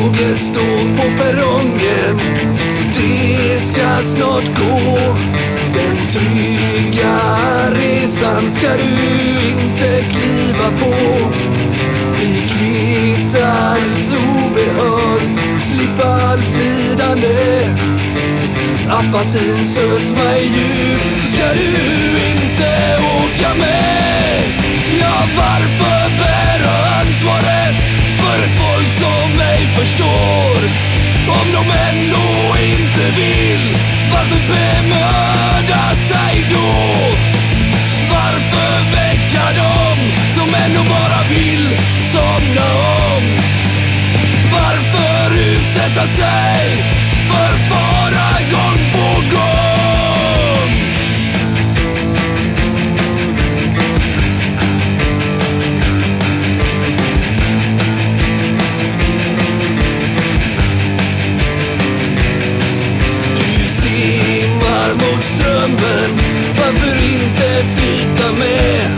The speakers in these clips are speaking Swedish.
tåget står på perrongen. Det ska snart gå. Den trygga resan ska du inte kliva på. Vi kvittar allt obehag, slipp lidande. Apatin söt mig djupt, ska du inte sig förfara gång på gång? Du simmar mot strömmen, varför inte flyta med?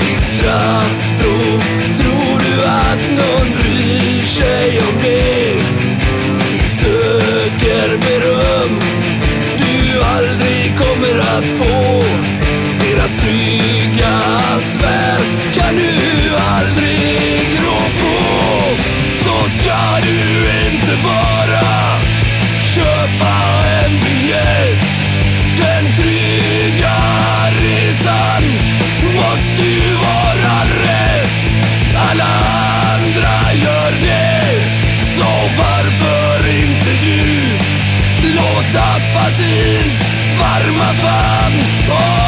Ditt kraftprov, Låt apatins varma famn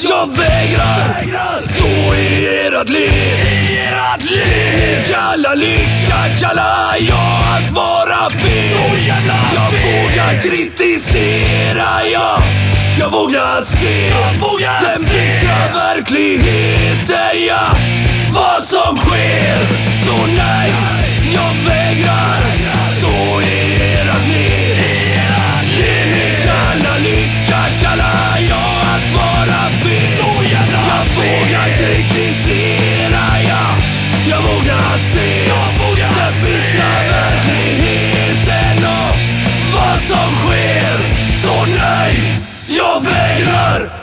jag vägrar stå i ert led. Ni kallar lycka, kallar jag att vara fel. Jag vågar kritisera, ja. Jag vågar se den bittra verkligheten, ja. Vad som kritisera, jag Jag vågar se. Den bittra verkligheten och vad som sker. Så nej, jag vägrar.